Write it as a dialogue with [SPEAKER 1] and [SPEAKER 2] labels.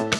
[SPEAKER 1] うん。